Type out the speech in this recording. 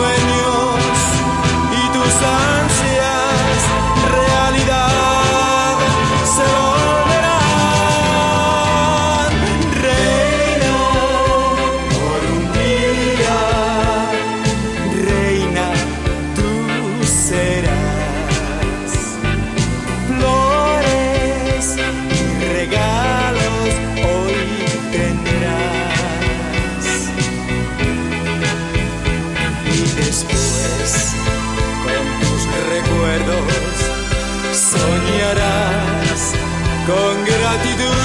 when you después con tus recuerdos soñarás con gratitud.